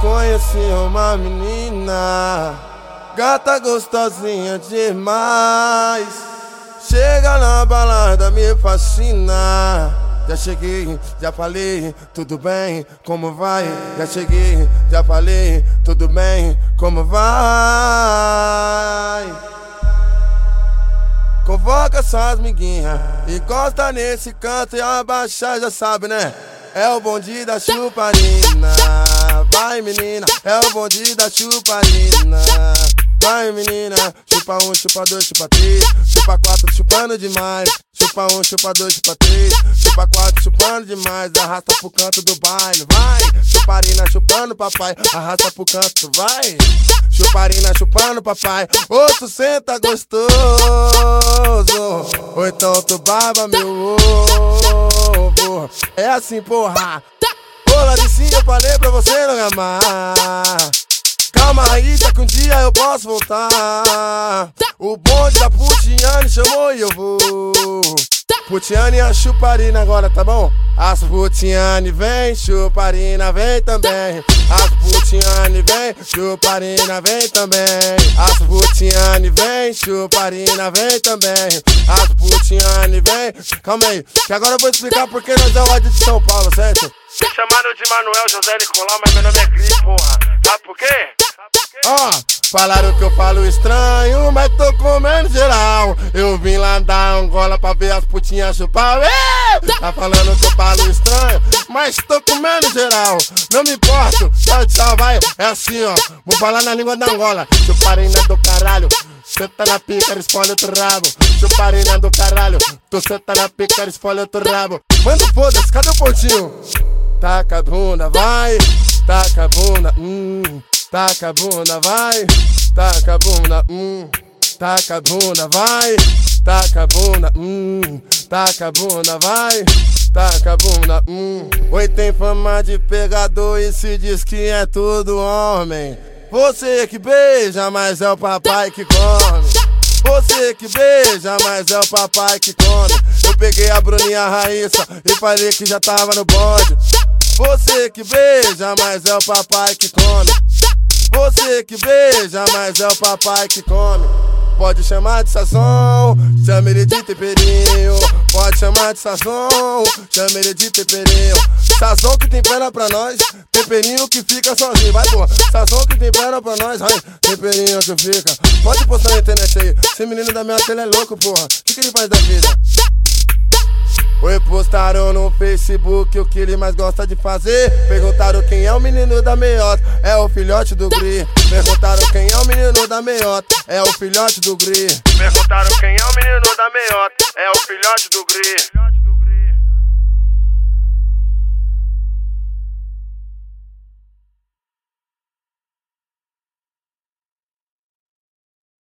conheci uma menina, gata gostosinha demais. Chega na balada, me fascina. Já cheguei, já falei, tudo bem, como vai? Já cheguei, já falei, tudo bem, como vai? Convoca suas miguinhas, encosta nesse canto e abaixa, já sabe, né? É o bonde da chuparina. Vai menina, é o bonde da chuparina. Vai menina, chupa um, chupa dois, chupa três, chupa quatro, chupando demais. Chupa um, chupa dois, chupa três, chupa quatro, chupando demais. Arrasta pro canto do baile, vai. Chuparina chupando papai, arrasta pro canto, vai. Chuparina chupando papai, outro senta gostoso. Ou então tu baba meu ovo. É assim, porra. Ô Laricinha, eu falei pra você não me amar. Calma aí, tá que um dia eu posso voltar. O bonde da Putiane chamou e eu vou. Putiane e a Chuparina agora, tá bom? As Putiane vem, Chuparina vem também. As Putiane vem, Chuparina vem também. As Putiane vem, Chuparina vem também. As Putiane vem. Calma aí, que agora eu vou explicar porque nós é o de São Paulo, certo? Me chamaram de Manuel José Nicolau, mas meu nome é Cris, porra. Sabe por quê? Ó, falaram que eu falo estranho, mas tô comendo geral. Eu vim lá da Angola pra ver as putinhas chupar. Tá falando que eu falo estranho, mas tô comendo geral. Não me importo, tchau, tchau, vai. É assim, ó. Vou falar na língua da Angola. Chuparina do caralho. Senta na pica, espolha outro rabo. Chuparina do caralho. Tu senta na pica, espolha outro rabo. Manda foda-se, cadê o pontinho? Taca a bunda, vai. Taca a bunda, hum. Taca a bunda, vai. Taca a bunda, hum. Taca a bunda, vai. Taca a bunda, hum. Taca a bunda, vai. Taca a bunda, hum. Oi, tem fama de pegador e se diz que é tudo homem. Você que beija, mas é o papai que come. Você que beija, mas é o papai que come. Eu peguei a Bruninha Raíssa e falei que já tava no bonde. Você que beija, mas é o papai que come. Você que beija, mas é o papai que come. Pode chamar de sazão, chame ele de temperinho. Pode chamar de sazão, chame ele de temperinho. Sazão que tempera pra nós, temperinho que fica sozinho. Vai, porra. Sazão que tempera pra nós, ai, temperinho que fica. Pode postar na internet aí. Esse menino da minha tela é louco, porra. O que, que ele faz da vida? Oi, postaram no Facebook o que ele mais gosta de fazer. Perguntaram quem é o menino da meiota, é o filhote do Gri. Perguntaram quem é o menino da meiota, é o filhote do Gri. Perguntaram quem é o menino da meiota, é o filhote do Gri.